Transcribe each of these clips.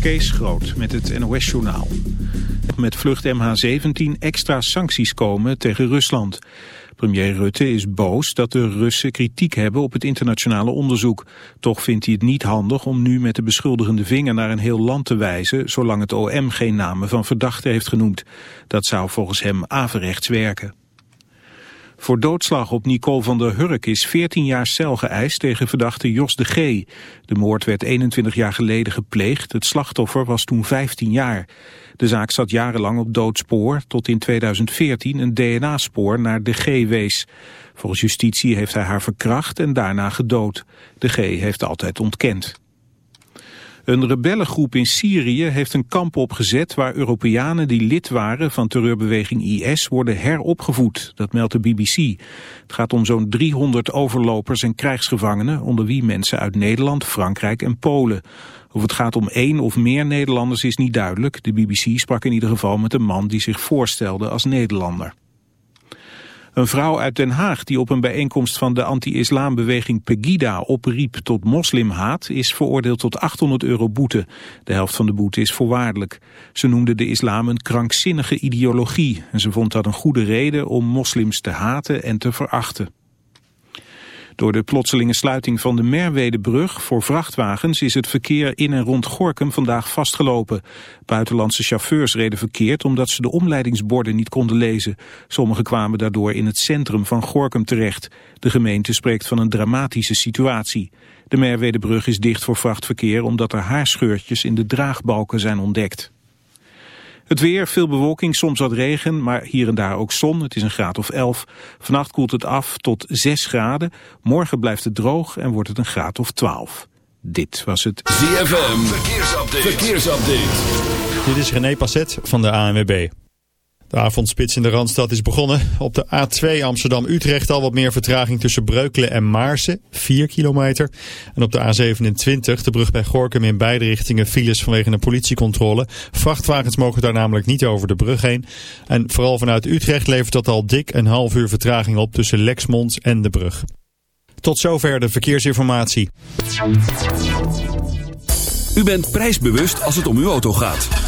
Kees Groot met het NOS-journaal. Met vlucht MH17 extra sancties komen tegen Rusland. Premier Rutte is boos dat de Russen kritiek hebben op het internationale onderzoek. Toch vindt hij het niet handig om nu met de beschuldigende vinger naar een heel land te wijzen... zolang het OM geen namen van verdachten heeft genoemd. Dat zou volgens hem averechts werken. Voor doodslag op Nicole van der Hurk is 14 jaar cel geëist tegen verdachte Jos de G. De moord werd 21 jaar geleden gepleegd. Het slachtoffer was toen 15 jaar. De zaak zat jarenlang op doodspoor tot in 2014 een DNA-spoor naar de G wees. Volgens justitie heeft hij haar verkracht en daarna gedood. De G heeft altijd ontkend. Een rebellengroep in Syrië heeft een kamp opgezet waar Europeanen die lid waren van terreurbeweging IS worden heropgevoed. Dat meldt de BBC. Het gaat om zo'n 300 overlopers en krijgsgevangenen, onder wie mensen uit Nederland, Frankrijk en Polen. Of het gaat om één of meer Nederlanders is niet duidelijk. De BBC sprak in ieder geval met een man die zich voorstelde als Nederlander. Een vrouw uit Den Haag die op een bijeenkomst van de anti-islambeweging Pegida opriep tot moslimhaat is veroordeeld tot 800 euro boete. De helft van de boete is voorwaardelijk. Ze noemde de islam een krankzinnige ideologie en ze vond dat een goede reden om moslims te haten en te verachten. Door de plotselinge sluiting van de Merwedebrug voor vrachtwagens is het verkeer in en rond Gorkum vandaag vastgelopen. Buitenlandse chauffeurs reden verkeerd omdat ze de omleidingsborden niet konden lezen. Sommigen kwamen daardoor in het centrum van Gorkum terecht. De gemeente spreekt van een dramatische situatie. De Merwedebrug is dicht voor vrachtverkeer omdat er haarscheurtjes in de draagbalken zijn ontdekt. Het weer, veel bewolking, soms wat regen, maar hier en daar ook zon. Het is een graad of 11. Vannacht koelt het af tot 6 graden. Morgen blijft het droog en wordt het een graad of 12. Dit was het ZFM Verkeersupdate. Verkeersupdate. Dit is René Passet van de ANWB. De avondspits in de Randstad is begonnen. Op de A2 Amsterdam-Utrecht al wat meer vertraging tussen Breukelen en Maarsen, 4 kilometer. En op de A27, de brug bij Gorkum in beide richtingen, files vanwege een politiecontrole. Vrachtwagens mogen daar namelijk niet over de brug heen. En vooral vanuit Utrecht levert dat al dik een half uur vertraging op tussen Lexmond en de brug. Tot zover de verkeersinformatie. U bent prijsbewust als het om uw auto gaat.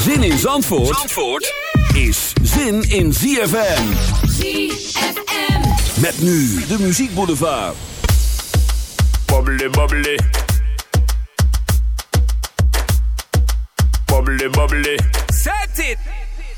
Zin in Zandvoort, Zandvoort is zin in ZFM. ZFM. Met nu de muziekboulevard. Bubbly, bubbly. Bubbly, bubbly. Set it!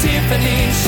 Tiffany's?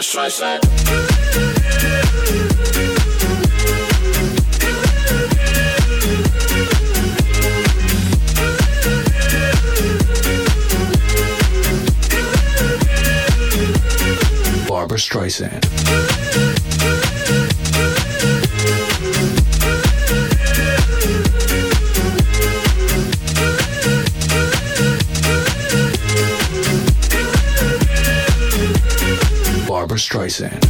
best Barbara Streisand. Streisand.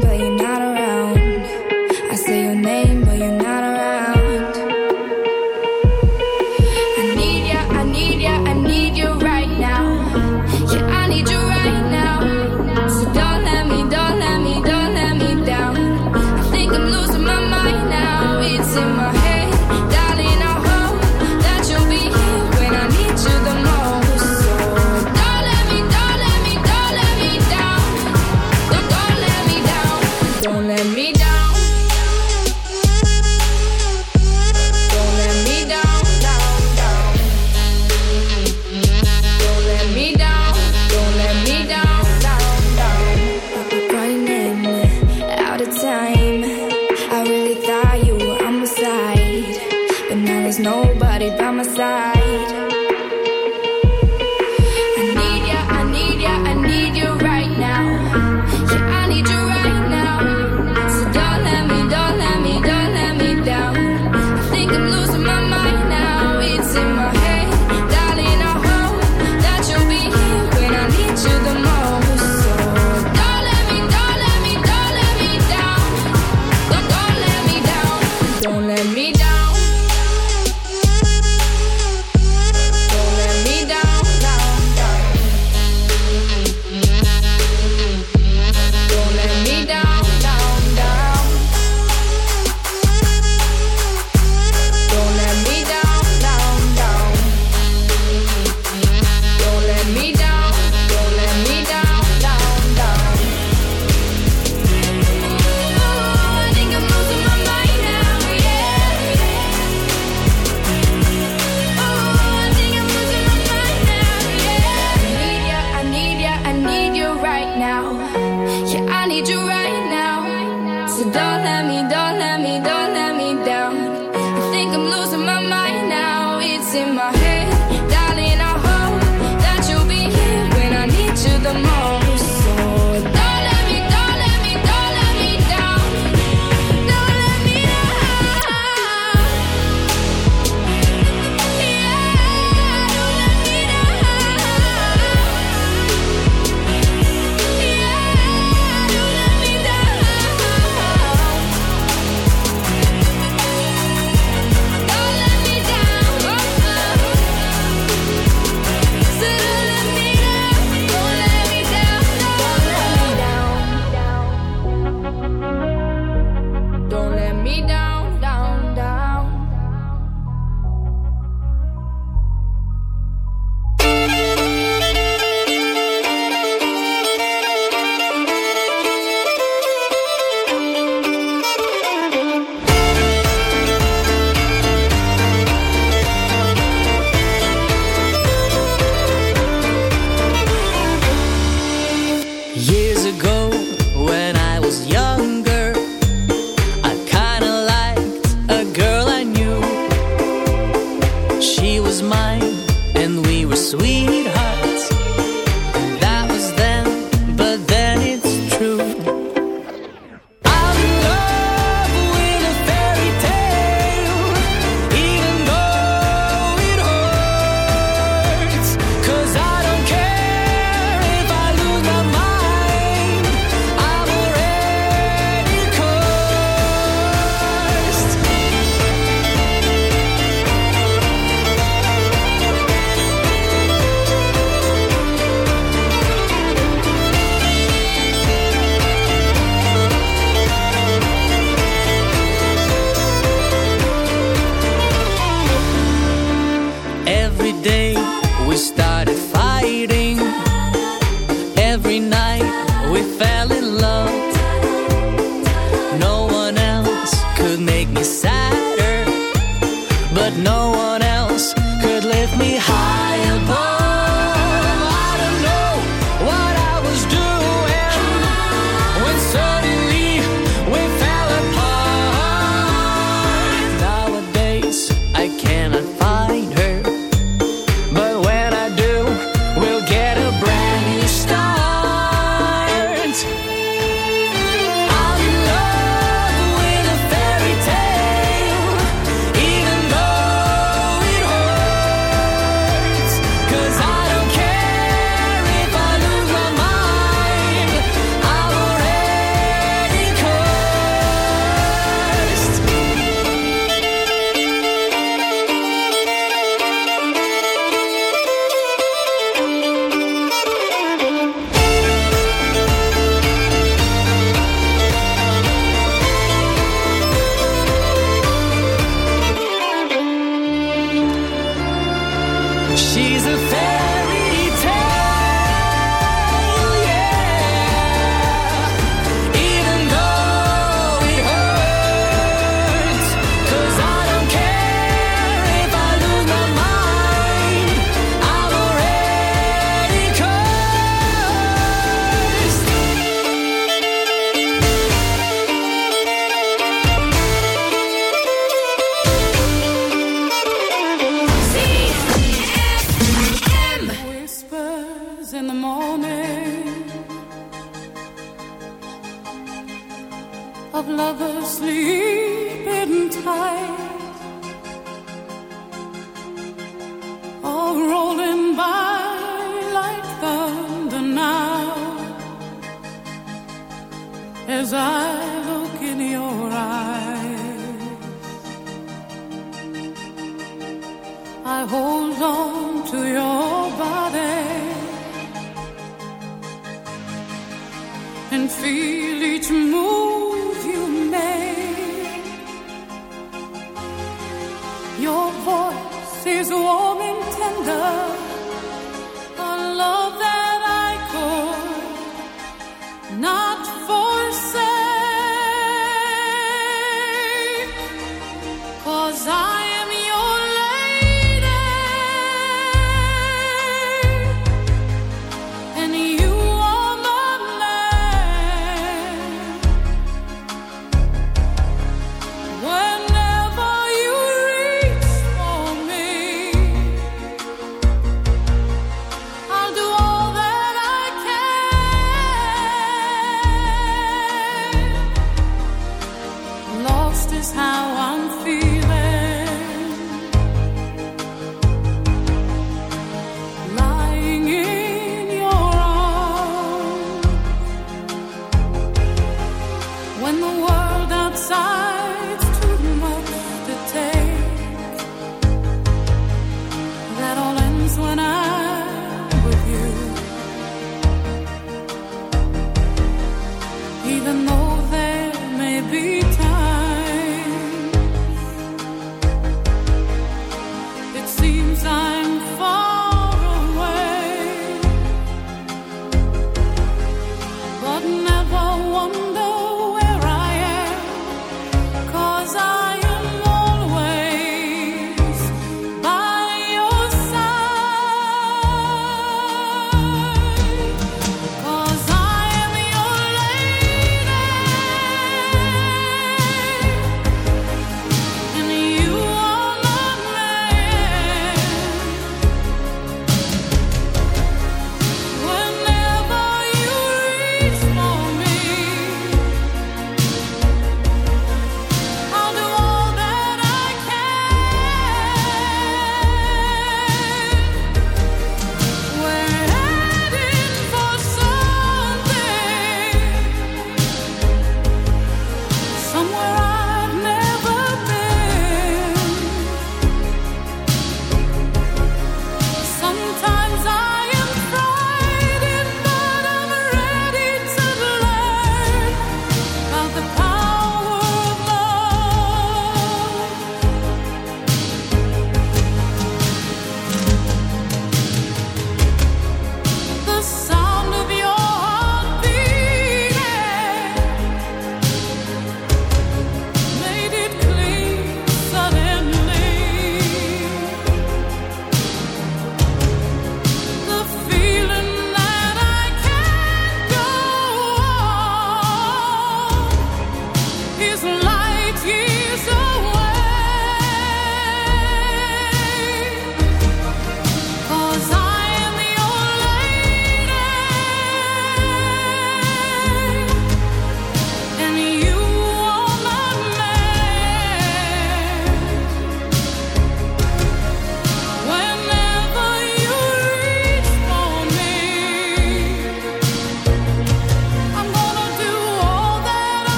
but you're not around. When the world outside's